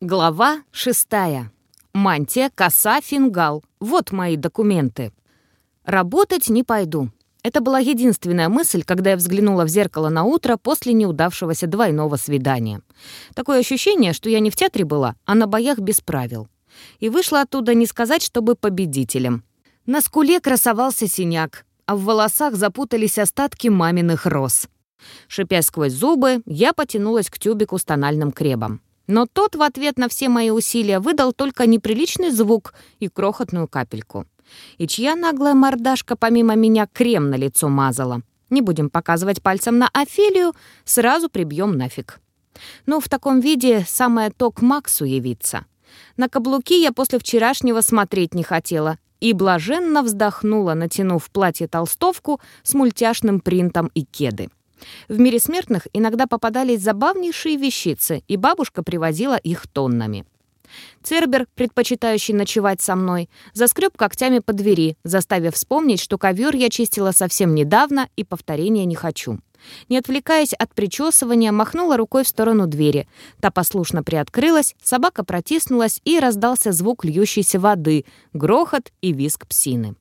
Глава шестая. Мантия, коса, фингал. Вот мои документы. Работать не пойду. Это была единственная мысль, когда я взглянула в зеркало на утро после неудавшегося двойного свидания. Такое ощущение, что я не в театре была, а на боях без правил. И вышла оттуда не сказать, чтобы победителем. На скуле красовался синяк, а в волосах запутались остатки маминых роз. Шипя сквозь зубы, я потянулась к тюбику с тональным кребом. Но тот в ответ на все мои усилия выдал только неприличный звук и крохотную капельку. И чья наглая мордашка помимо меня крем на лицо мазала? Не будем показывать пальцем на Офелию, сразу прибьем нафиг. Ну, в таком виде самое то к Максу явиться. На каблуки я после вчерашнего смотреть не хотела и блаженно вздохнула, натянув платье-толстовку с мультяшным принтом и кеды. В мире смертных иногда попадались забавнейшие вещицы, и бабушка привозила их тоннами. Цербер, предпочитающий ночевать со мной, заскреб когтями по двери, заставив вспомнить, что ковер я чистила совсем недавно и повторения не хочу. Не отвлекаясь от причесывания, махнула рукой в сторону двери. Та послушно приоткрылась, собака протиснулась и раздался звук льющейся воды, грохот и визг псины.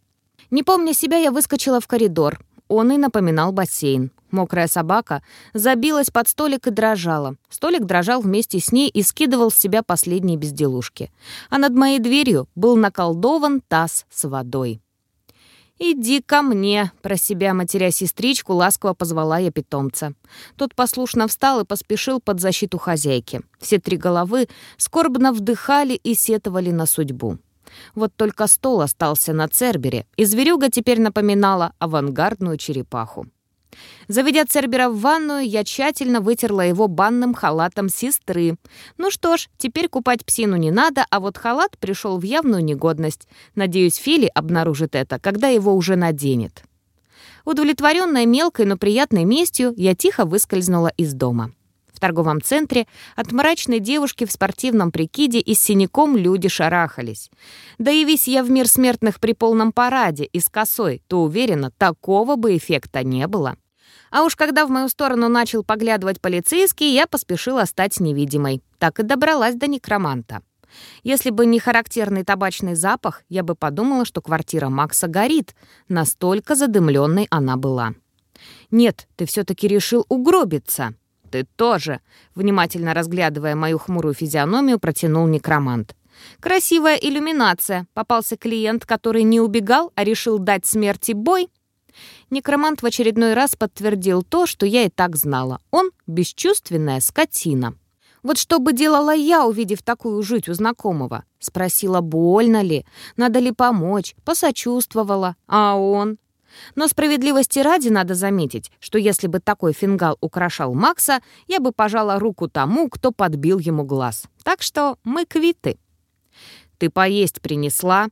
Не помня себя, я выскочила в коридор. Он и напоминал бассейн. Мокрая собака забилась под столик и дрожала. Столик дрожал вместе с ней и скидывал с себя последние безделушки. А над моей дверью был наколдован таз с водой. «Иди ко мне!» — про себя матеря сестричку ласково позвала я питомца. Тот послушно встал и поспешил под защиту хозяйки. Все три головы скорбно вдыхали и сетовали на судьбу. Вот только стол остался на Цербере, и зверюга теперь напоминала авангардную черепаху. Заведя Цербера в ванную, я тщательно вытерла его банным халатом сестры. Ну что ж, теперь купать псину не надо, а вот халат пришел в явную негодность. Надеюсь, Фили обнаружит это, когда его уже наденет. Удовлетворенная мелкой, но приятной местью, я тихо выскользнула из дома. В торговом центре от мрачной девушки в спортивном прикиде и с синяком люди шарахались. Да явись я в мир смертных при полном параде и с косой, то, уверена, такого бы эффекта не было. А уж когда в мою сторону начал поглядывать полицейский, я поспешила стать невидимой. Так и добралась до некроманта. Если бы не характерный табачный запах, я бы подумала, что квартира Макса горит. Настолько задымленной она была. «Нет, ты все-таки решил угробиться». «Ты тоже», — внимательно разглядывая мою хмурую физиономию, протянул некромант. «Красивая иллюминация. Попался клиент, который не убегал, а решил дать смерти бой. Некромант в очередной раз подтвердил то, что я и так знала. Он — бесчувственная скотина. Вот что бы делала я, увидев такую жуть у знакомого? Спросила, больно ли, надо ли помочь, посочувствовала. А он? Но справедливости ради надо заметить, что если бы такой фингал украшал Макса, я бы пожала руку тому, кто подбил ему глаз. Так что мы квиты. «Ты поесть принесла?»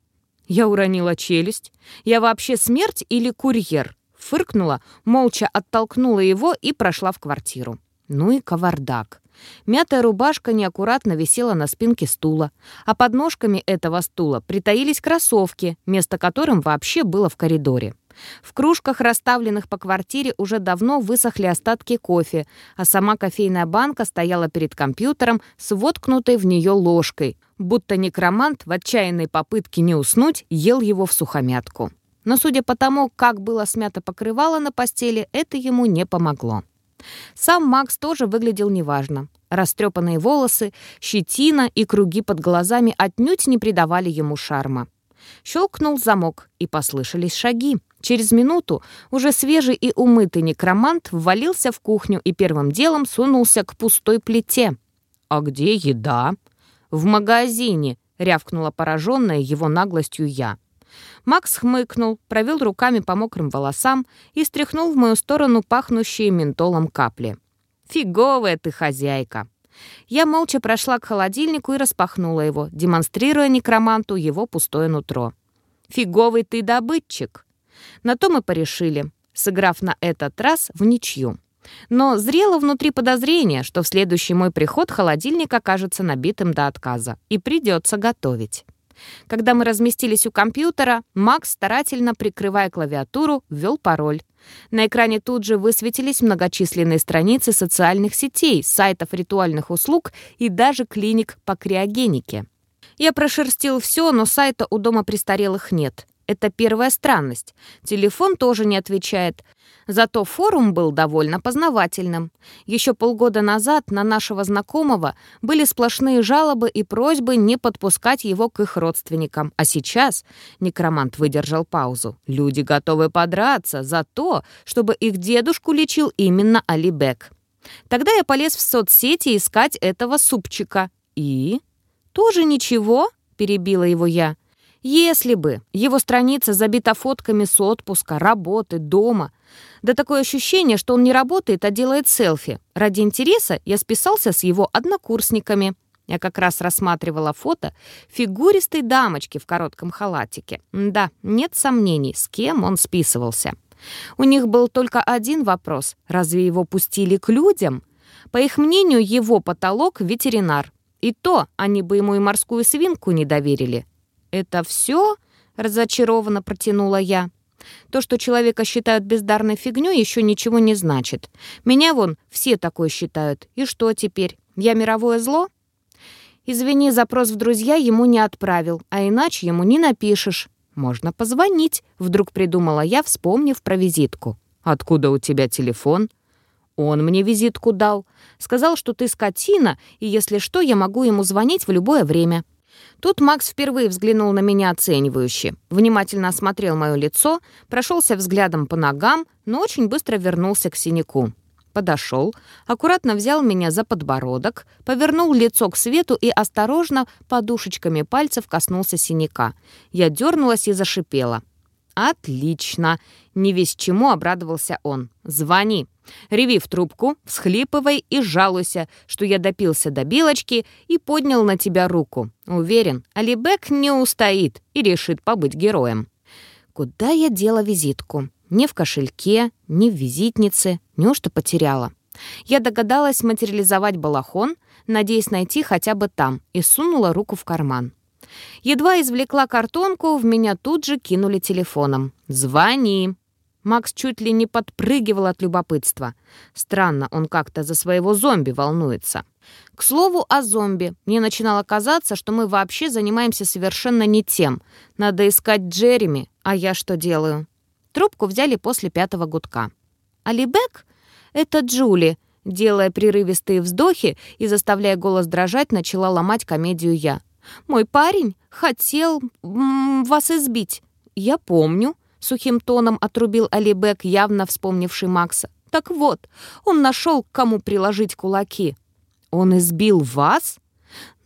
Я уронила челюсть. Я вообще смерть или курьер? Фыркнула, молча оттолкнула его и прошла в квартиру. Ну и кавардак. Мятая рубашка неаккуратно висела на спинке стула, а под ножками этого стула притаились кроссовки, место которым вообще было в коридоре. В кружках, расставленных по квартире, уже давно высохли остатки кофе, а сама кофейная банка стояла перед компьютером с воткнутой в нее ложкой, будто некромант в отчаянной попытке не уснуть ел его в сухомятку. Но судя по тому, как было смято покрывало на постели, это ему не помогло. Сам Макс тоже выглядел неважно. Растрепанные волосы, щетина и круги под глазами отнюдь не придавали ему шарма. Щелкнул замок, и послышались шаги. Через минуту уже свежий и умытый некромант ввалился в кухню и первым делом сунулся к пустой плите. «А где еда?» «В магазине», — рявкнула пораженная его наглостью я. Макс хмыкнул, провел руками по мокрым волосам и стряхнул в мою сторону пахнущие ментолом капли. «Фиговая ты хозяйка!» Я молча прошла к холодильнику и распахнула его, демонстрируя некроманту его пустое нутро. «Фиговый ты добытчик!» На то мы порешили, сыграв на этот раз в ничью. Но зрело внутри подозрение, что в следующий мой приход холодильник окажется набитым до отказа, и придется готовить. Когда мы разместились у компьютера, Макс, старательно прикрывая клавиатуру, ввел пароль. На экране тут же высветились многочисленные страницы социальных сетей, сайтов ритуальных услуг и даже клиник по криогенике. Я прошерстил все, но сайта у дома престарелых нет. Это первая странность. Телефон тоже не отвечает. Зато форум был довольно познавательным. Еще полгода назад на нашего знакомого были сплошные жалобы и просьбы не подпускать его к их родственникам. А сейчас, некромант выдержал паузу, люди готовы подраться за то, чтобы их дедушку лечил именно Алибек. Тогда я полез в соцсети искать этого супчика. И? Тоже ничего, перебила его я. Если бы его страница забита фотками с отпуска, работы, дома. Да такое ощущение, что он не работает, а делает селфи. Ради интереса я списался с его однокурсниками. Я как раз рассматривала фото фигуристой дамочки в коротком халатике. Да, нет сомнений, с кем он списывался. У них был только один вопрос. Разве его пустили к людям? По их мнению, его потолок — ветеринар. И то они бы ему и морскую свинку не доверили. «Это все?» — разочарованно протянула я. «То, что человека считают бездарной фигней, еще ничего не значит. Меня вон все такое считают. И что теперь? Я мировое зло?» «Извини, запрос в друзья ему не отправил, а иначе ему не напишешь. Можно позвонить», — вдруг придумала я, вспомнив про визитку. «Откуда у тебя телефон?» «Он мне визитку дал. Сказал, что ты скотина, и если что, я могу ему звонить в любое время». Тут Макс впервые взглянул на меня оценивающе, внимательно осмотрел мое лицо, прошелся взглядом по ногам, но очень быстро вернулся к синяку. Подошел, аккуратно взял меня за подбородок, повернул лицо к свету и осторожно подушечками пальцев коснулся синяка. Я дернулась и зашипела. «Отлично!» — не весь чему обрадовался он. «Звони!» Реви в трубку, всхлипывай и жалуйся, что я допился до билочки и поднял на тебя руку. Уверен, Алибек не устоит и решит побыть героем. Куда я дела визитку? Ни в кошельке, ни в визитнице. Неужто потеряла? Я догадалась материализовать балахон, надеясь найти хотя бы там, и сунула руку в карман. Едва извлекла картонку, в меня тут же кинули телефоном. «Звони!» Макс чуть ли не подпрыгивал от любопытства. Странно, он как-то за своего зомби волнуется. К слову о зомби. Мне начинало казаться, что мы вообще занимаемся совершенно не тем. Надо искать Джереми, а я что делаю? Трубку взяли после пятого гудка. «Алибек? Это Джули», делая прерывистые вздохи и заставляя голос дрожать, начала ломать комедию я. «Мой парень хотел вас избить». «Я помню», сухим тоном отрубил Алибек, явно вспомнивший Макса. «Так вот, он нашел, к кому приложить кулаки». «Он избил вас?»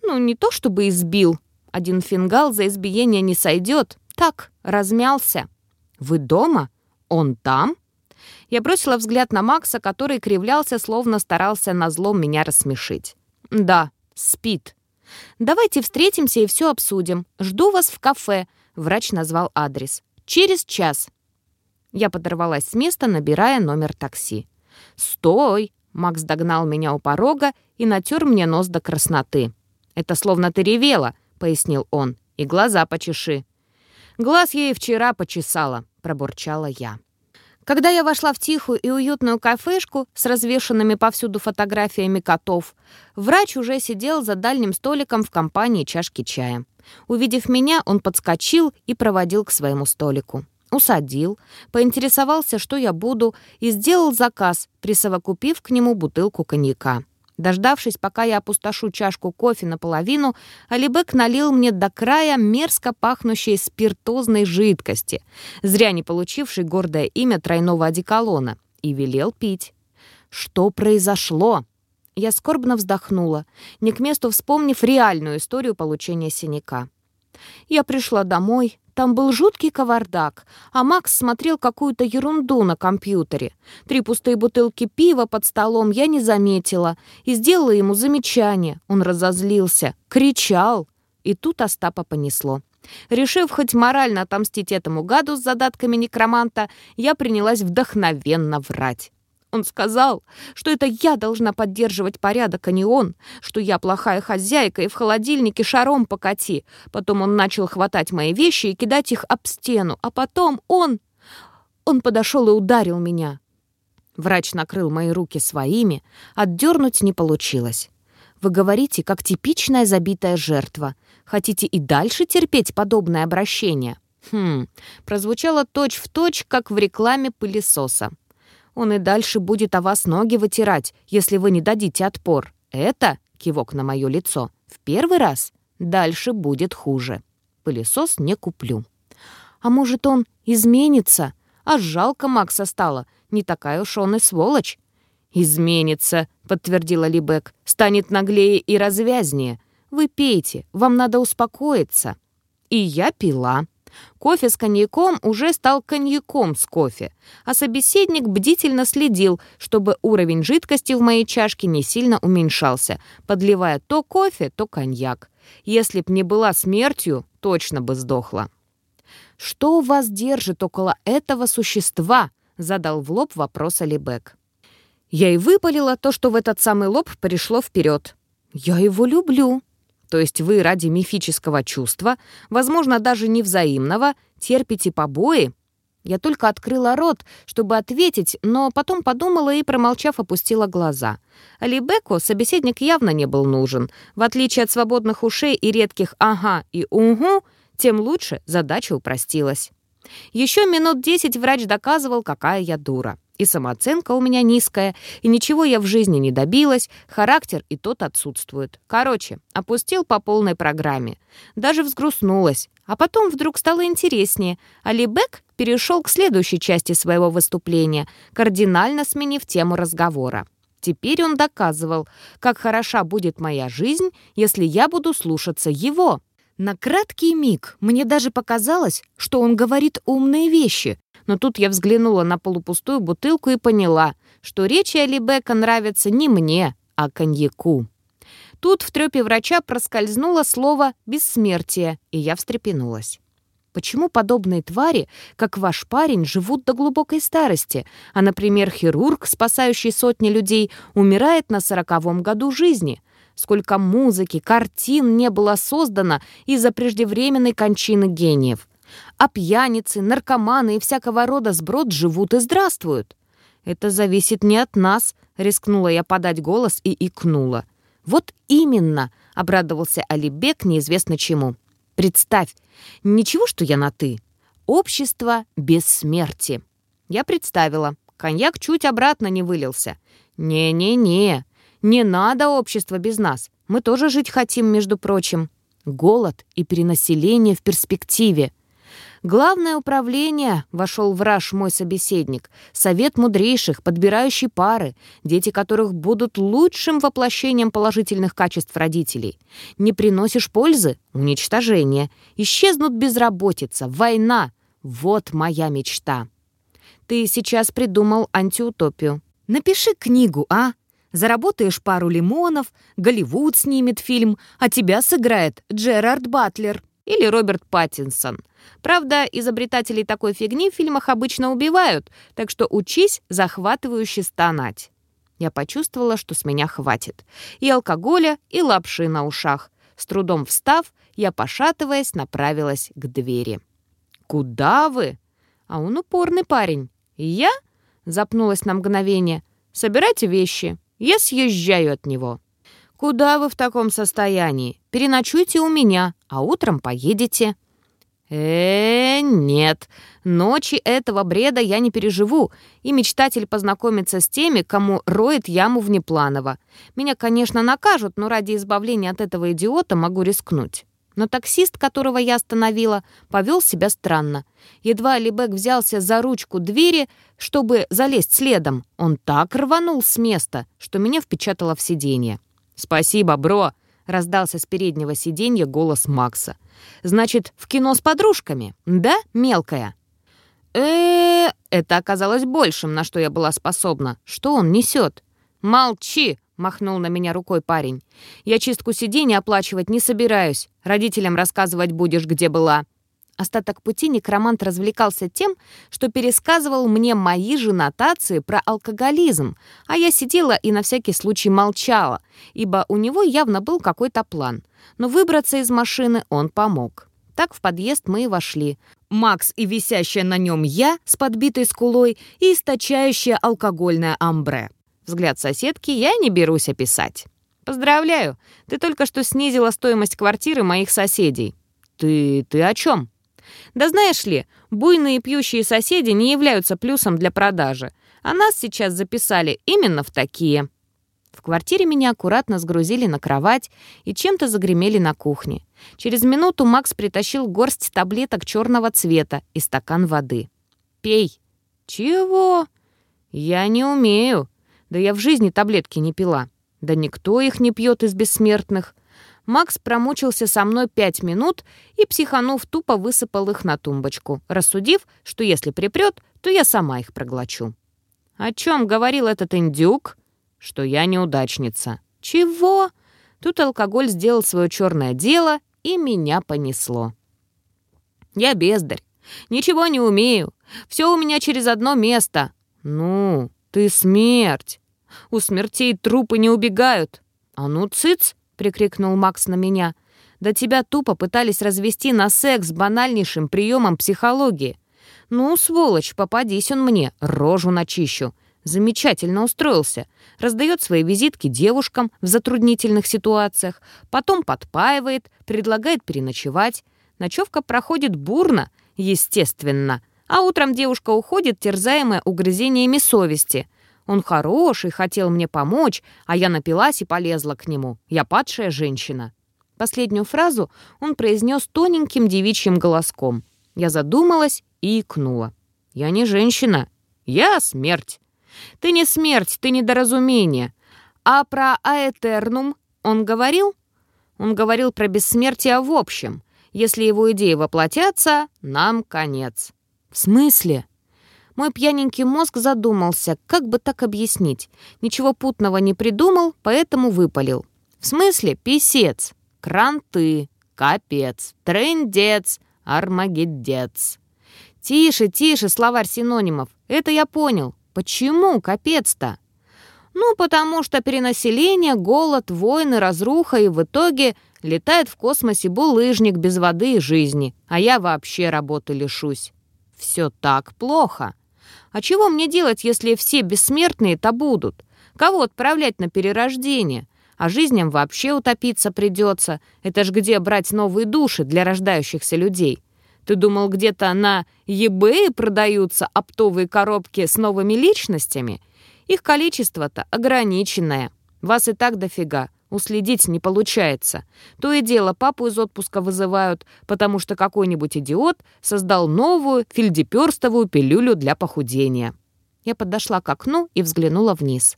«Ну, не то чтобы избил. Один фингал за избиение не сойдет. Так, размялся». «Вы дома? Он там?» Я бросила взгляд на Макса, который кривлялся, словно старался на злом меня рассмешить. «Да, спит. Давайте встретимся и все обсудим. Жду вас в кафе», — врач назвал адрес. Через час. Я подорвалась с места, набирая номер такси. «Стой!» — Макс догнал меня у порога и натер мне нос до красноты. «Это словно ты ревела», — пояснил он, — «и глаза почеши». «Глаз ей вчера почесала», — пробурчала я. Когда я вошла в тихую и уютную кафешку с развешанными повсюду фотографиями котов, врач уже сидел за дальним столиком в компании чашки чая. Увидев меня, он подскочил и проводил к своему столику. Усадил, поинтересовался, что я буду, и сделал заказ, присовокупив к нему бутылку коньяка. Дождавшись, пока я опустошу чашку кофе наполовину, Алибек налил мне до края мерзко пахнущей спиртозной жидкости, зря не получившей гордое имя тройного одеколона, и велел пить. Что произошло? Я скорбно вздохнула, не к месту вспомнив реальную историю получения синяка. Я пришла домой, там был жуткий кавардак, а Макс смотрел какую-то ерунду на компьютере. Три пустые бутылки пива под столом я не заметила и сделала ему замечание. Он разозлился, кричал. И тут Остапа понесло. Решив хоть морально отомстить этому гаду с задатками некроманта, я принялась вдохновенно врать. Он сказал, что это я должна поддерживать порядок, а не он, что я плохая хозяйка и в холодильнике шаром покати. Потом он начал хватать мои вещи и кидать их об стену, а потом он... Он подошел и ударил меня. Врач накрыл мои руки своими, отдернуть не получилось. Вы говорите, как типичная забитая жертва. Хотите и дальше терпеть подобное обращение? Хм, прозвучало точь-в-точь, точь, как в рекламе пылесоса. Он и дальше будет о вас ноги вытирать, если вы не дадите отпор. Это, кивок на мое лицо, в первый раз, дальше будет хуже. Пылесос не куплю. А может, он изменится? А жалко Макса стало. Не такая уж он и сволочь. «Изменится», — подтвердила Либек. «Станет наглее и развязнее. Вы пейте, вам надо успокоиться». И я пила. Кофе с коньяком уже стал коньяком с кофе, а собеседник бдительно следил, чтобы уровень жидкости в моей чашке не сильно уменьшался, подливая то кофе, то коньяк. Если б не была смертью, точно бы сдохла. «Что вас держит около этого существа?» — задал в лоб вопрос Алибек. Я и выпалила то, что в этот самый лоб пришло вперед. «Я его люблю», то есть вы ради мифического чувства, возможно, даже невзаимного, терпите побои? Я только открыла рот, чтобы ответить, но потом подумала и, промолчав, опустила глаза. Алибеку собеседник явно не был нужен. В отличие от свободных ушей и редких «ага» и «угу», тем лучше задача упростилась. Еще минут десять врач доказывал, какая я дура. И самооценка у меня низкая, и ничего я в жизни не добилась, характер и тот отсутствует. Короче, опустил по полной программе. Даже взгрустнулась. А потом вдруг стало интереснее. Али Бек перешел к следующей части своего выступления, кардинально сменив тему разговора. Теперь он доказывал, как хороша будет моя жизнь, если я буду слушаться его. На краткий миг мне даже показалось, что он говорит умные вещи, но тут я взглянула на полупустую бутылку и поняла, что речи Алибека нравятся не мне, а коньяку. Тут в трёпе врача проскользнуло слово «бессмертие», и я встрепенулась. Почему подобные твари, как ваш парень, живут до глубокой старости, а, например, хирург, спасающий сотни людей, умирает на сороковом году жизни? Сколько музыки, картин не было создано из-за преждевременной кончины гениев? А пьяницы, наркоманы и всякого рода сброд живут и здравствуют. Это зависит не от нас, рискнула я подать голос и икнула. Вот именно, обрадовался Алибек неизвестно чему. Представь, ничего, что я на «ты». Общество без смерти. Я представила. Коньяк чуть обратно не вылился. Не-не-не, не надо общества без нас. Мы тоже жить хотим, между прочим. Голод и перенаселение в перспективе. «Главное управление», — вошел в раж мой собеседник, «совет мудрейших, подбирающий пары, дети которых будут лучшим воплощением положительных качеств родителей. Не приносишь пользы — уничтожение. Исчезнут безработица, война. Вот моя мечта». «Ты сейчас придумал антиутопию. Напиши книгу, а?» Заработаешь пару лимонов, Голливуд снимет фильм, а тебя сыграет Джерард Батлер или Роберт Паттинсон. Правда, изобретателей такой фигни в фильмах обычно убивают, так что учись захватывающе стонать. Я почувствовала, что с меня хватит. И алкоголя, и лапши на ушах. С трудом встав, я, пошатываясь, направилась к двери. «Куда вы?» А он упорный парень. «Я?» — запнулась на мгновение. «Собирайте вещи. Я съезжаю от него». «Куда вы в таком состоянии? Переночуйте у меня, а утром поедете». Э, нет. Ночи этого бреда я не переживу, и мечтатель познакомиться с теми, кому роет яму внепланово. Меня, конечно, накажут, но ради избавления от этого идиота могу рискнуть. Но таксист, которого я остановила, повел себя странно. Едва Алибек взялся за ручку двери, чтобы залезть следом, он так рванул с места, что меня впечатало в сиденье. «Спасибо, бро!» — раздался с переднего сиденья голос Макса. Значит, в кино с подружками, да, мелкая?» э это оказалось большим, на что я была способна. Что он несет? «Молчи!» — махнул на меня рукой парень. «Я чистку сиденья оплачивать не собираюсь. Родителям рассказывать будешь, где была». Остаток пути некромант развлекался тем, что пересказывал мне мои же нотации про алкоголизм, а я сидела и на всякий случай молчала, ибо у него явно был какой-то план. Но выбраться из машины он помог. Так в подъезд мы и вошли. Макс и висящая на нем я с подбитой скулой и источающая алкогольное амбре. Взгляд соседки я не берусь описать. «Поздравляю, ты только что снизила стоимость квартиры моих соседей». «Ты... ты о чем?» Да знаешь ли, буйные пьющие соседи не являются плюсом для продажи, а нас сейчас записали именно в такие. В квартире меня аккуратно сгрузили на кровать и чем-то загремели на кухне. Через минуту Макс притащил горсть таблеток черного цвета и стакан воды. «Пей». «Чего?» «Я не умею. Да я в жизни таблетки не пила. Да никто их не пьет из бессмертных. Макс промучился со мной пять минут и, психанув, тупо высыпал их на тумбочку, рассудив, что если припрет, то я сама их проглочу. «О чем говорил этот индюк?» «Что я неудачница». «Чего?» Тут алкоголь сделал свое черное дело, и меня понесло. «Я бездарь. Ничего не умею. Все у меня через одно место». «Ну, ты смерть. У смертей трупы не убегают». «А ну, цыц!» Прикрикнул Макс на меня. «Да тебя тупо пытались развести на секс банальнейшим приемом психологии. Ну, сволочь, попадись он мне, рожу начищу. Замечательно устроился. Раздает свои визитки девушкам в затруднительных ситуациях, потом подпаивает, предлагает переночевать. Ночевка проходит бурно, естественно. А утром девушка уходит, терзаемая угрызениями совести — он хороший, хотел мне помочь, а я напилась и полезла к нему. Я падшая женщина». Последнюю фразу он произнес тоненьким девичьим голоском. Я задумалась и икнула. «Я не женщина. Я смерть». «Ты не смерть, ты недоразумение. А про аэтернум он говорил?» Он говорил про бессмертие в общем. Если его идеи воплотятся, нам конец. «В смысле?» Мой пьяненький мозг задумался, как бы так объяснить. Ничего путного не придумал, поэтому выпалил. В смысле, писец, кранты, капец, трендец, армагеддец. Тише, тише, словарь синонимов. Это я понял. Почему капец-то? Ну, потому что перенаселение, голод, войны, разруха и в итоге летает в космосе булыжник без воды и жизни, а я вообще работы лишусь. Все так плохо. А чего мне делать, если все бессмертные-то будут? Кого отправлять на перерождение? А жизням вообще утопиться придется. Это ж где брать новые души для рождающихся людей? Ты думал, где-то на eBay продаются оптовые коробки с новыми личностями? Их количество-то ограниченное. Вас и так дофига. Уследить не получается. То и дело, папу из отпуска вызывают, потому что какой-нибудь идиот создал новую фильдеперстовую пилюлю для похудения. Я подошла к окну и взглянула вниз.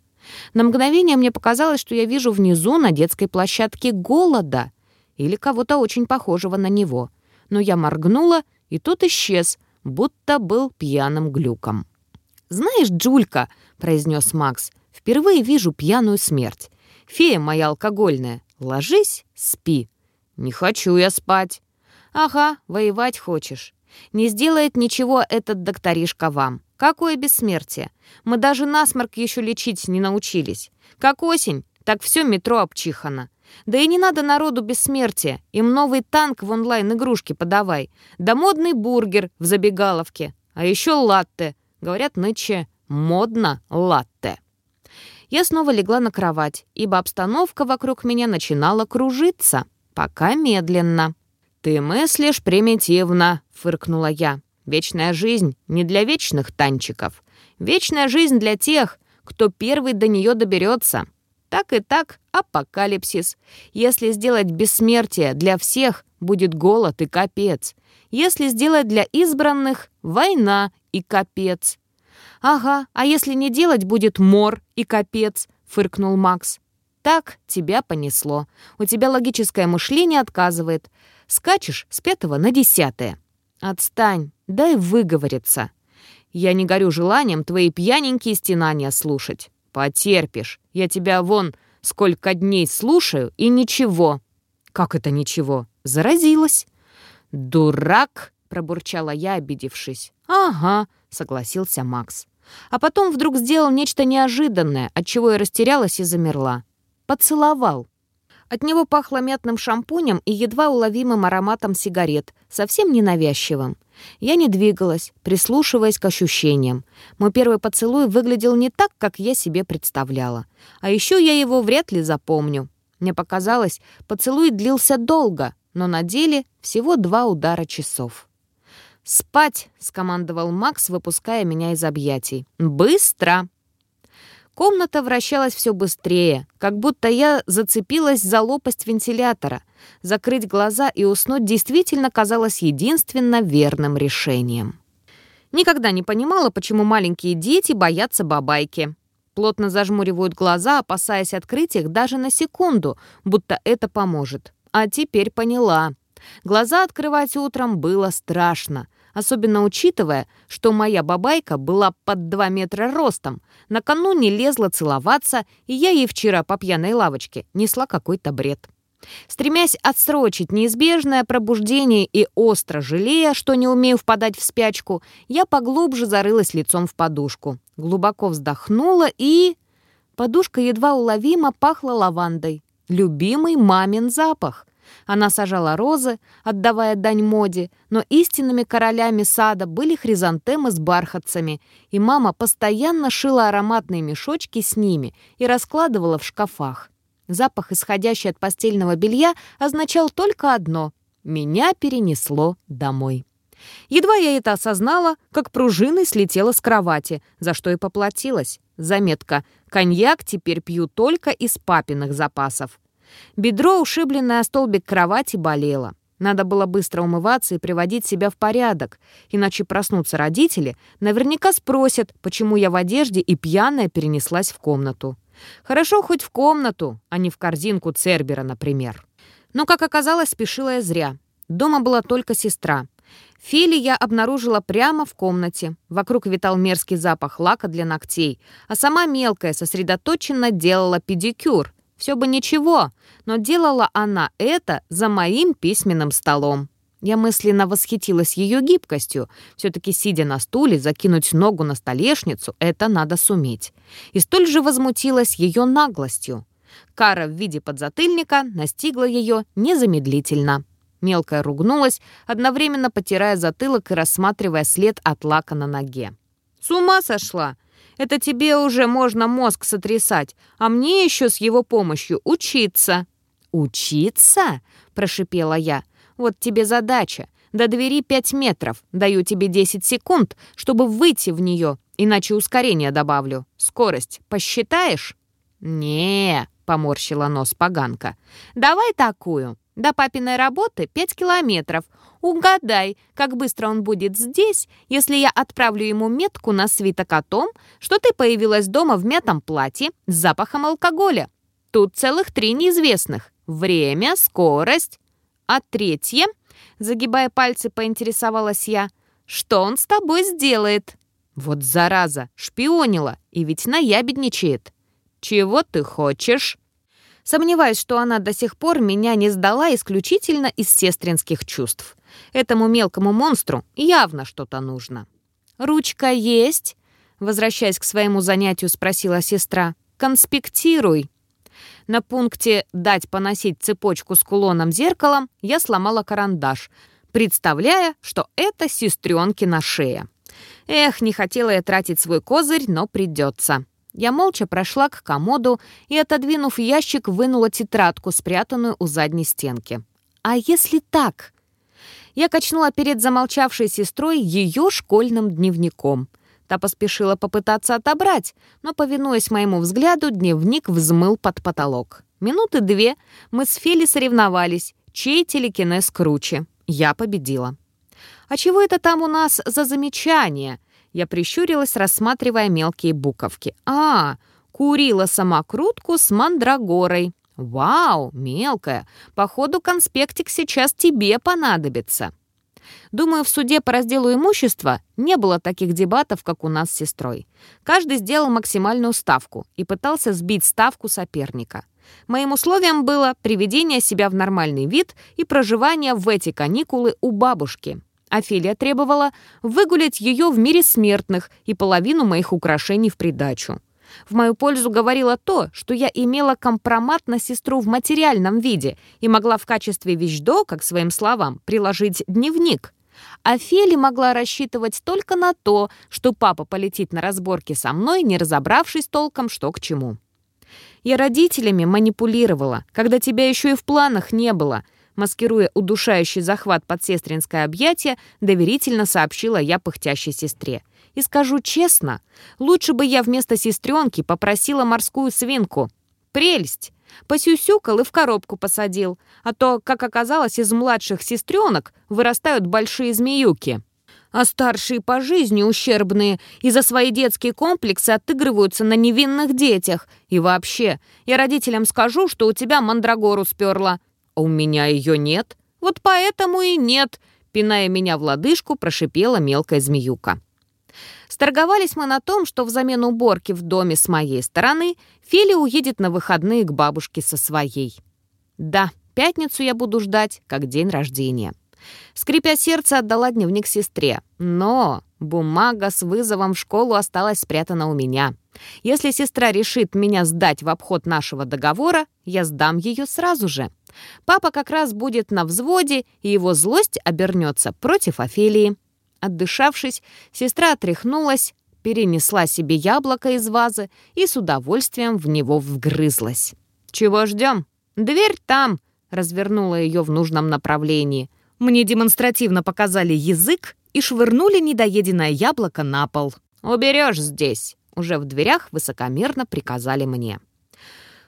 На мгновение мне показалось, что я вижу внизу на детской площадке голода или кого-то очень похожего на него. Но я моргнула, и тот исчез, будто был пьяным глюком. «Знаешь, Джулька», — произнес Макс, — «впервые вижу пьяную смерть. Фея моя алкогольная, ложись, спи». «Не хочу я спать». «Ага, воевать хочешь. Не сделает ничего этот докторишка вам. Какое бессмертие? Мы даже насморк еще лечить не научились. Как осень, так все метро обчихано. Да и не надо народу бессмертия. Им новый танк в онлайн-игрушке подавай. Да модный бургер в забегаловке. А еще латте. Говорят нынче модно латте я снова легла на кровать, ибо обстановка вокруг меня начинала кружиться, пока медленно. «Ты мыслишь примитивно», — фыркнула я. «Вечная жизнь не для вечных танчиков. Вечная жизнь для тех, кто первый до нее доберется. Так и так апокалипсис. Если сделать бессмертие для всех, будет голод и капец. Если сделать для избранных — война и капец. «Ага, а если не делать, будет мор и капец», — фыркнул Макс. «Так тебя понесло. У тебя логическое мышление отказывает. Скачешь с пятого на десятое. Отстань, дай выговориться. Я не горю желанием твои пьяненькие стенания слушать. Потерпишь. Я тебя вон сколько дней слушаю, и ничего». «Как это ничего? Заразилась?» «Дурак пробурчала я, обидевшись. «Ага», — согласился Макс. А потом вдруг сделал нечто неожиданное, от чего я растерялась и замерла. Поцеловал. От него пахло мятным шампунем и едва уловимым ароматом сигарет, совсем ненавязчивым. Я не двигалась, прислушиваясь к ощущениям. Мой первый поцелуй выглядел не так, как я себе представляла. А еще я его вряд ли запомню. Мне показалось, поцелуй длился долго, но на деле всего два удара часов. «Спать!» — скомандовал Макс, выпуская меня из объятий. «Быстро!» Комната вращалась все быстрее, как будто я зацепилась за лопасть вентилятора. Закрыть глаза и уснуть действительно казалось единственно верным решением. Никогда не понимала, почему маленькие дети боятся бабайки. Плотно зажмуривают глаза, опасаясь открыть их даже на секунду, будто это поможет. А теперь поняла. Глаза открывать утром было страшно, особенно учитывая, что моя бабайка была под 2 метра ростом, накануне лезла целоваться, и я ей вчера по пьяной лавочке несла какой-то бред. Стремясь отсрочить неизбежное пробуждение и остро жалея, что не умею впадать в спячку, я поглубже зарылась лицом в подушку. Глубоко вздохнула и... Подушка едва уловимо пахла лавандой. Любимый мамин запах. Она сажала розы, отдавая дань моде, но истинными королями сада были хризантемы с бархатцами, и мама постоянно шила ароматные мешочки с ними и раскладывала в шкафах. Запах, исходящий от постельного белья, означал только одно — меня перенесло домой. Едва я это осознала, как пружиной слетела с кровати, за что и поплатилась. Заметка. Коньяк теперь пью только из папиных запасов. Бедро, ушибленное о столбик кровати, болело. Надо было быстро умываться и приводить себя в порядок, иначе проснутся родители, наверняка спросят, почему я в одежде и пьяная перенеслась в комнату. Хорошо хоть в комнату, а не в корзинку Цербера, например. Но, как оказалось, спешила я зря. Дома была только сестра. Фили я обнаружила прямо в комнате. Вокруг витал мерзкий запах лака для ногтей, а сама мелкая сосредоточенно делала педикюр. Все бы ничего, но делала она это за моим письменным столом. Я мысленно восхитилась ее гибкостью. Все-таки, сидя на стуле, закинуть ногу на столешницу — это надо суметь. И столь же возмутилась ее наглостью. Кара в виде подзатыльника настигла ее незамедлительно. Мелкая ругнулась, одновременно потирая затылок и рассматривая след от лака на ноге. «С ума сошла! Это тебе уже можно мозг сотрясать, а мне еще с его помощью учиться». «Учиться?» — прошипела я. «Вот тебе задача. До двери пять метров. Даю тебе десять секунд, чтобы выйти в нее, иначе ускорение добавлю. Скорость посчитаешь?» «Не», — поморщила нос поганка. «Давай такую. До папиной работы пять километров. Угадай, как быстро он будет здесь, если я отправлю ему метку на свиток о том, что ты появилась дома в мятом платье с запахом алкоголя. Тут целых три неизвестных. Время, скорость. А третье, загибая пальцы, поинтересовалась я, что он с тобой сделает? Вот зараза, шпионила и ведь наябедничает. Чего ты хочешь? Сомневаюсь, что она до сих пор меня не сдала исключительно из сестринских чувств. Этому мелкому монстру явно что-то нужно. «Ручка есть?» Возвращаясь к своему занятию, спросила сестра. «Конспектируй». На пункте «дать поносить цепочку с кулоном-зеркалом» я сломала карандаш, представляя, что это сестренки на шее. Эх, не хотела я тратить свой козырь, но придется. Я молча прошла к комоду и, отодвинув ящик, вынула тетрадку, спрятанную у задней стенки. «А если так?» Я качнула перед замолчавшей сестрой ее школьным дневником. Та поспешила попытаться отобрать, но, повинуясь моему взгляду, дневник взмыл под потолок. Минуты две мы с Фили соревновались, чей телекинез круче. Я победила. «А чего это там у нас за замечание?» Я прищурилась, рассматривая мелкие буковки. «А, курила самокрутку с мандрагорой. Вау, мелкая. Походу, конспектик сейчас тебе понадобится». Думаю, в суде по разделу имущества не было таких дебатов, как у нас с сестрой. Каждый сделал максимальную ставку и пытался сбить ставку соперника. Моим условием было приведение себя в нормальный вид и проживание в эти каникулы у бабушки. Офелия требовала выгулять ее в мире смертных и половину моих украшений в придачу. В мою пользу говорило то, что я имела компромат на сестру в материальном виде и могла в качестве вещдо, как своим словам, приложить дневник. А Фели могла рассчитывать только на то, что папа полетит на разборки со мной, не разобравшись толком, что к чему. Я родителями манипулировала, когда тебя еще и в планах не было — Маскируя удушающий захват под сестринское объятие, доверительно сообщила я пыхтящей сестре. И скажу честно, лучше бы я вместо сестренки попросила морскую свинку. Прелесть! Посюсюкал и в коробку посадил. А то, как оказалось, из младших сестренок вырастают большие змеюки. А старшие по жизни ущербные и за свои детские комплексы отыгрываются на невинных детях. И вообще, я родителям скажу, что у тебя мандрагору сперла. «А у меня ее нет. Вот поэтому и нет», — пиная меня в лодыжку, прошипела мелкая змеюка. Сторговались мы на том, что взамен уборки в доме с моей стороны Филя уедет на выходные к бабушке со своей. Да, пятницу я буду ждать, как день рождения. Скрипя сердце, отдала дневник сестре. Но бумага с вызовом в школу осталась спрятана у меня. Если сестра решит меня сдать в обход нашего договора, я сдам ее сразу же. Папа как раз будет на взводе, и его злость обернется против Офелии. Отдышавшись, сестра отряхнулась, перенесла себе яблоко из вазы и с удовольствием в него вгрызлась. «Чего ждем? Дверь там!» — развернула ее в нужном направлении. Мне демонстративно показали язык и швырнули недоеденное яблоко на пол. «Уберешь здесь!» Уже в дверях высокомерно приказали мне.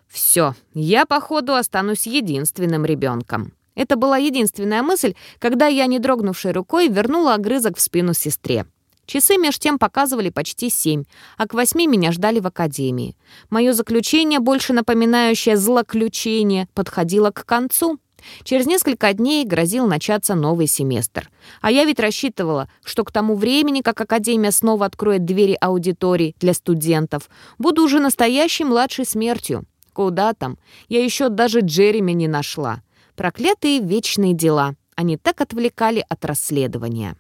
Все, я, походу, останусь единственным ребенком. Это была единственная мысль, когда я, не дрогнувшей рукой, вернула огрызок в спину сестре. Часы меж тем показывали почти семь, а к восьми меня ждали в академии. Мое заключение, больше напоминающее злоключение, подходило к концу. Через несколько дней грозил начаться новый семестр. А я ведь рассчитывала, что к тому времени, как Академия снова откроет двери аудиторий для студентов, буду уже настоящей младшей смертью. Куда там? Я еще даже Джереми не нашла. Проклятые вечные дела. Они так отвлекали от расследования.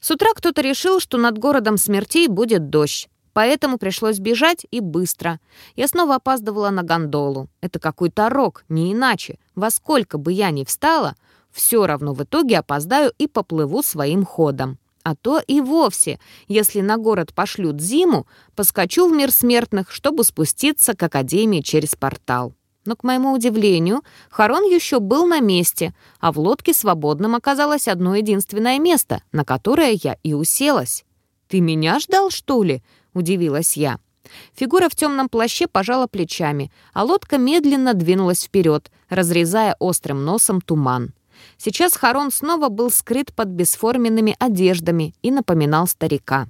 С утра кто-то решил, что над городом смертей будет дождь. Поэтому пришлось бежать и быстро. Я снова опаздывала на гондолу. Это какой-то рок, не иначе. Во сколько бы я ни встала, все равно в итоге опоздаю и поплыву своим ходом. А то и вовсе, если на город пошлют зиму, поскочу в мир смертных, чтобы спуститься к Академии через портал. Но, к моему удивлению, Харон еще был на месте, а в лодке свободным оказалось одно единственное место, на которое я и уселась. «Ты меня ждал, что ли?» — удивилась я. Фигура в темном плаще пожала плечами, а лодка медленно двинулась вперед, разрезая острым носом туман. Сейчас Харон снова был скрыт под бесформенными одеждами и напоминал старика.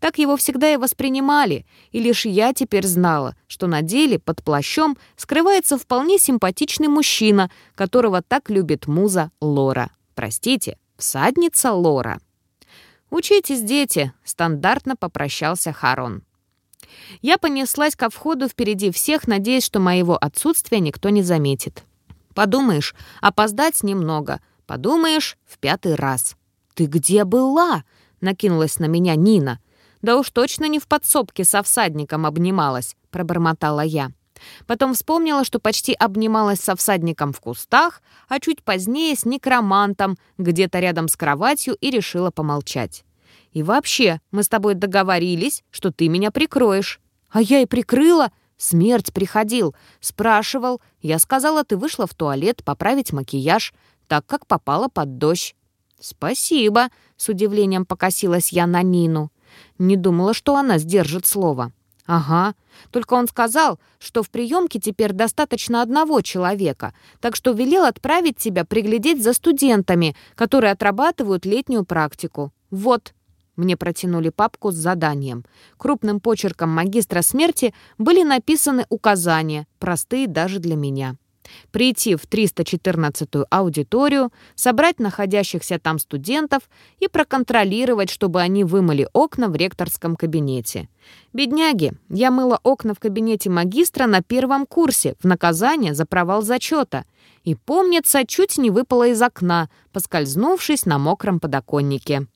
Так его всегда и воспринимали, и лишь я теперь знала, что на деле под плащом скрывается вполне симпатичный мужчина, которого так любит муза Лора. Простите, всадница Лора. «Учитесь, дети», — стандартно попрощался Харон. Я понеслась ко входу впереди всех, надеясь, что моего отсутствия никто не заметит. Подумаешь, опоздать немного. Подумаешь, в пятый раз. «Ты где была?» — накинулась на меня Нина. «Да уж точно не в подсобке со всадником обнималась», — пробормотала я. Потом вспомнила, что почти обнималась со всадником в кустах, а чуть позднее с некромантом где-то рядом с кроватью и решила помолчать. «И вообще, мы с тобой договорились, что ты меня прикроешь». «А я и прикрыла», Смерть приходил, спрашивал. Я сказала, ты вышла в туалет поправить макияж, так как попала под дождь. «Спасибо», — с удивлением покосилась я на Нину. Не думала, что она сдержит слово. «Ага, только он сказал, что в приемке теперь достаточно одного человека, так что велел отправить тебя приглядеть за студентами, которые отрабатывают летнюю практику. Вот, мне протянули папку с заданием. Крупным почерком магистра смерти были написаны указания, простые даже для меня. Прийти в 314-ю аудиторию, собрать находящихся там студентов и проконтролировать, чтобы они вымыли окна в ректорском кабинете. Бедняги, я мыла окна в кабинете магистра на первом курсе в наказание за провал зачета. И, помнится, чуть не выпала из окна, поскользнувшись на мокром подоконнике.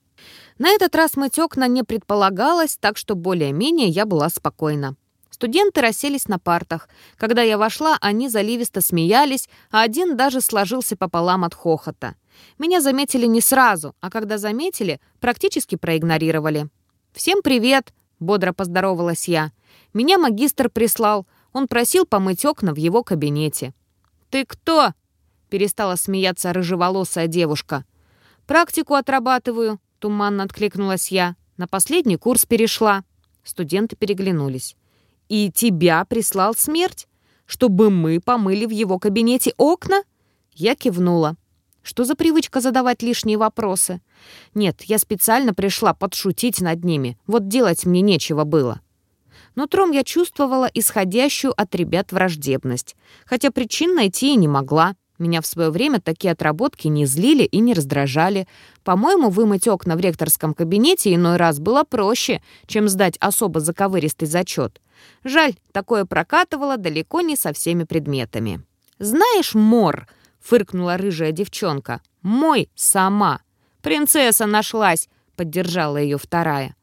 На этот раз мыть окна не предполагалось, так что более-менее я была спокойна. Студенты расселись на партах. Когда я вошла, они заливисто смеялись, а один даже сложился пополам от хохота. Меня заметили не сразу, а когда заметили, практически проигнорировали. «Всем привет!» — бодро поздоровалась я. «Меня магистр прислал. Он просил помыть окна в его кабинете». «Ты кто?» — перестала смеяться рыжеволосая девушка. «Практику отрабатываю», — туманно откликнулась я. «На последний курс перешла». Студенты переглянулись. «И тебя прислал смерть? Чтобы мы помыли в его кабинете окна?» Я кивнула. Что за привычка задавать лишние вопросы? Нет, я специально пришла подшутить над ними. Вот делать мне нечего было. Нутром я чувствовала исходящую от ребят враждебность. Хотя причин найти и не могла. Меня в свое время такие отработки не злили и не раздражали. По-моему, вымыть окна в ректорском кабинете иной раз было проще, чем сдать особо заковыристый зачет. Жаль, такое прокатывало далеко не со всеми предметами. «Знаешь, Мор», — фыркнула рыжая девчонка, — «мой сама». «Принцесса нашлась», — поддержала ее вторая.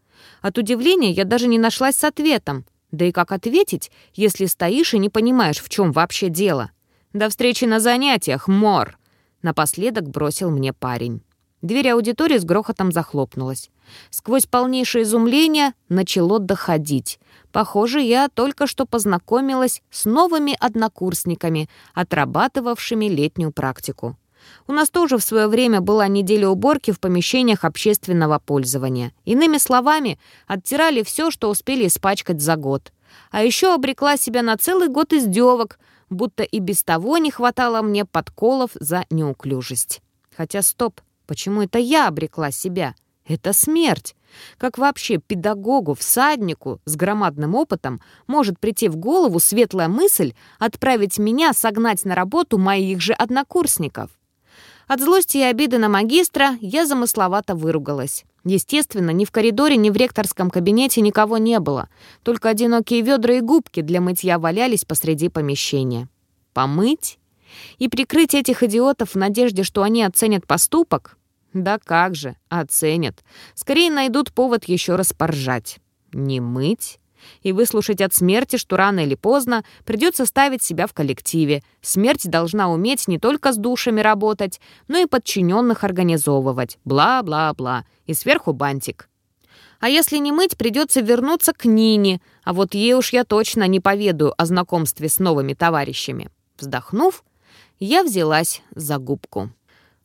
От удивления я даже не нашлась с ответом. Да и как ответить, если стоишь и не понимаешь, в чем вообще дело? «До встречи на занятиях, Мор!» Напоследок бросил мне парень. Дверь аудитории с грохотом захлопнулась. Сквозь полнейшее изумление начало доходить. Похоже, я только что познакомилась с новыми однокурсниками, отрабатывавшими летнюю практику. У нас тоже в свое время была неделя уборки в помещениях общественного пользования. Иными словами, оттирали все, что успели испачкать за год. А еще обрекла себя на целый год издевок, будто и без того не хватало мне подколов за неуклюжесть. Хотя стоп, почему это я обрекла себя? Это смерть. Как вообще педагогу, всаднику с громадным опытом может прийти в голову светлая мысль отправить меня согнать на работу моих же однокурсников? От злости и обиды на магистра я замысловато выругалась. Естественно, ни в коридоре, ни в ректорском кабинете никого не было. Только одинокие ведра и губки для мытья валялись посреди помещения. Помыть? И прикрыть этих идиотов в надежде, что они оценят поступок? Да как же, оценят. Скорее найдут повод еще раз поржать. Не мыть? И выслушать от смерти, что рано или поздно придется ставить себя в коллективе. Смерть должна уметь не только с душами работать, но и подчиненных организовывать. Бла-бла-бла. И сверху бантик. А если не мыть, придется вернуться к Нине, а вот ей уж я точно не поведаю о знакомстве с новыми товарищами. Вздохнув, я взялась за губку.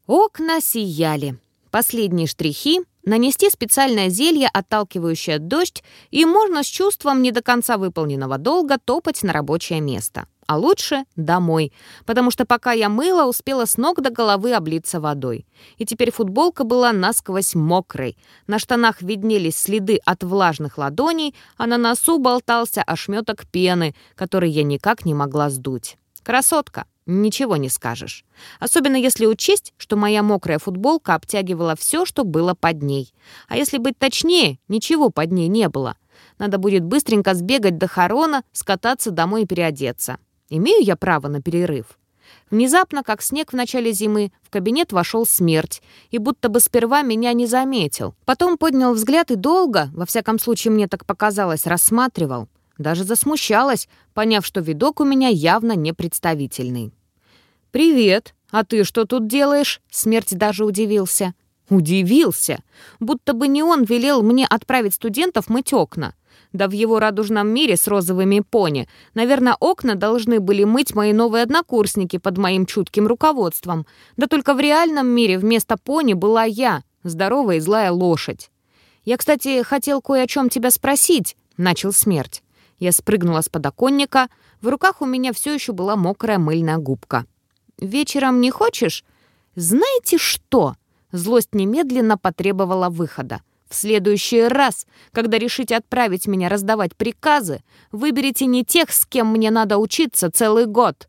Окна сияли. Последние штрихи нанести специальное зелье, отталкивающее дождь, и можно с чувством не до конца выполненного долга топать на рабочее место. А лучше домой, потому что пока я мыла, успела с ног до головы облиться водой. И теперь футболка была насквозь мокрой. На штанах виднелись следы от влажных ладоней, а на носу болтался ошметок пены, который я никак не могла сдуть. Красотка! Ничего не скажешь. Особенно если учесть, что моя мокрая футболка обтягивала все, что было под ней. А если быть точнее, ничего под ней не было. Надо будет быстренько сбегать до Харона, скататься домой и переодеться. Имею я право на перерыв? Внезапно, как снег в начале зимы, в кабинет вошел смерть, и будто бы сперва меня не заметил. Потом поднял взгляд и долго, во всяком случае мне так показалось, рассматривал. Даже засмущалась, поняв, что видок у меня явно непредставительный. «Привет! А ты что тут делаешь?» Смерть даже удивился. Удивился! Будто бы не он велел мне отправить студентов мыть окна. Да в его радужном мире с розовыми пони, наверное, окна должны были мыть мои новые однокурсники под моим чутким руководством. Да только в реальном мире вместо пони была я, здоровая и злая лошадь. «Я, кстати, хотел кое о чем тебя спросить», — начал смерть. Я спрыгнула с подоконника, в руках у меня все еще была мокрая мыльная губка. «Вечером не хочешь?» «Знаете что?» Злость немедленно потребовала выхода. «В следующий раз, когда решите отправить меня раздавать приказы, выберите не тех, с кем мне надо учиться целый год».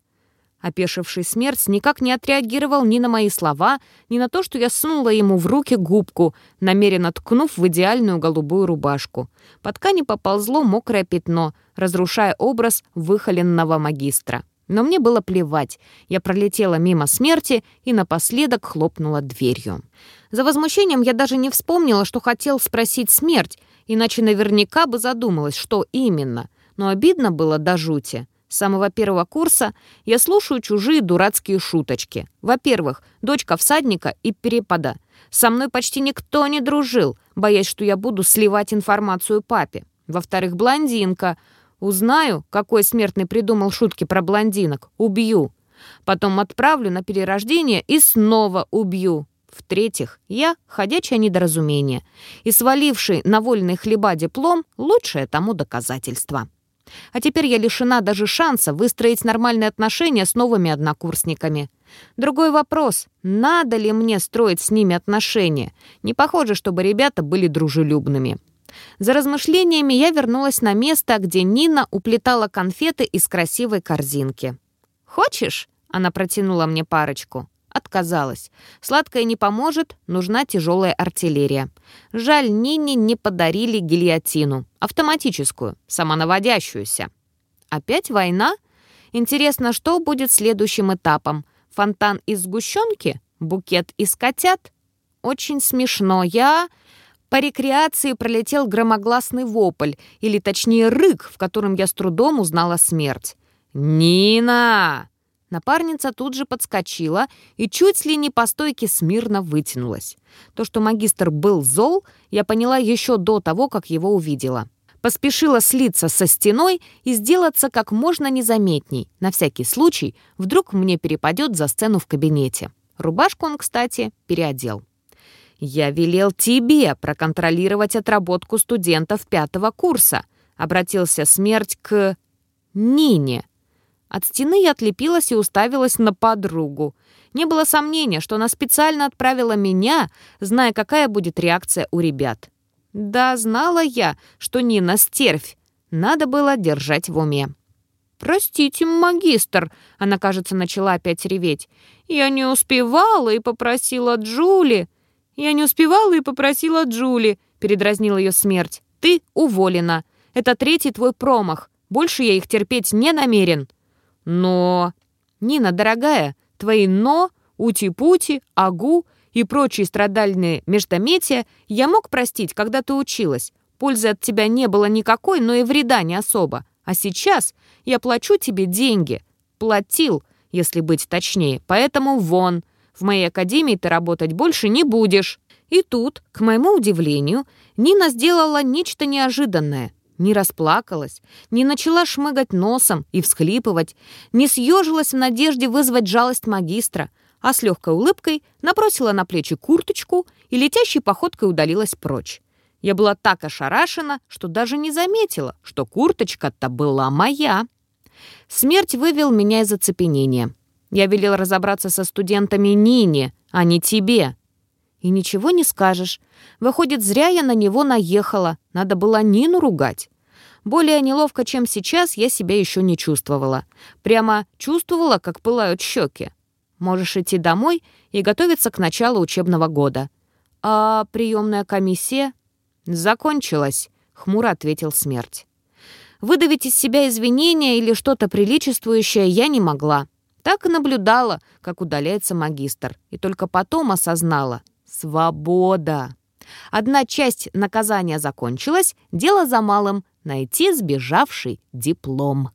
Опешивший смерть никак не отреагировал ни на мои слова, ни на то, что я сунула ему в руки губку, намеренно ткнув в идеальную голубую рубашку. По ткани поползло мокрое пятно, разрушая образ выхоленного магистра. Но мне было плевать. Я пролетела мимо смерти и напоследок хлопнула дверью. За возмущением я даже не вспомнила, что хотел спросить смерть, иначе наверняка бы задумалась, что именно. Но обидно было до жути. С самого первого курса я слушаю чужие дурацкие шуточки. Во-первых, дочка всадника и перепада. Со мной почти никто не дружил, боясь, что я буду сливать информацию папе. Во-вторых, блондинка. Узнаю, какой смертный придумал шутки про блондинок. Убью. Потом отправлю на перерождение и снова убью. В-третьих, я — ходячее недоразумение. И сваливший на вольный хлеба диплом — лучшее тому доказательство. А теперь я лишена даже шанса выстроить нормальные отношения с новыми однокурсниками. Другой вопрос, надо ли мне строить с ними отношения? Не похоже, чтобы ребята были дружелюбными. За размышлениями я вернулась на место, где Нина уплетала конфеты из красивой корзинки. «Хочешь?» — она протянула мне парочку. Отказалась. Сладкое не поможет, нужна тяжелая артиллерия. Жаль, Нине не подарили гильотину. Автоматическую, самонаводящуюся. Опять война? Интересно, что будет следующим этапом? Фонтан из сгущенки? Букет из котят? Очень смешно. Я... По рекреации пролетел громогласный вопль, или точнее рык, в котором я с трудом узнала смерть. «Нина!» Напарница тут же подскочила и чуть ли не по стойке смирно вытянулась. То, что магистр был зол, я поняла еще до того, как его увидела. Поспешила слиться со стеной и сделаться как можно незаметней. На всякий случай, вдруг мне перепадет за сцену в кабинете. Рубашку он, кстати, переодел. «Я велел тебе проконтролировать отработку студентов пятого курса», обратился смерть к Нине, от стены я отлепилась и уставилась на подругу. Не было сомнения, что она специально отправила меня, зная, какая будет реакция у ребят. Да, знала я, что Нина стервь. Надо было держать в уме. «Простите, магистр», — она, кажется, начала опять реветь. «Я не успевала и попросила Джули». «Я не успевала и попросила Джули», — передразнила ее смерть. «Ты уволена. Это третий твой промах. Больше я их терпеть не намерен». Но... Нина, дорогая, твои «но», «ути-пути», «агу» и прочие страдальные междометия я мог простить, когда ты училась. Пользы от тебя не было никакой, но и вреда не особо. А сейчас я плачу тебе деньги. Платил, если быть точнее, поэтому вон. В моей академии ты работать больше не будешь. И тут, к моему удивлению, Нина сделала нечто неожиданное — не расплакалась, не начала шмыгать носом и всхлипывать, не съежилась в надежде вызвать жалость магистра, а с легкой улыбкой набросила на плечи курточку и летящей походкой удалилась прочь. Я была так ошарашена, что даже не заметила, что курточка-то была моя. Смерть вывел меня из оцепенения. Я велел разобраться со студентами Нине, а не тебе. И ничего не скажешь. Выходит, зря я на него наехала. Надо было Нину ругать. Более неловко, чем сейчас, я себя еще не чувствовала. Прямо чувствовала, как пылают щеки. Можешь идти домой и готовиться к началу учебного года. А приемная комиссия? Закончилась, хмуро ответил смерть. Выдавить из себя извинения или что-то приличествующее я не могла. Так и наблюдала, как удаляется магистр, и только потом осознала — свобода. Одна часть наказания закончилась, дело за малым — найти сбежавший диплом.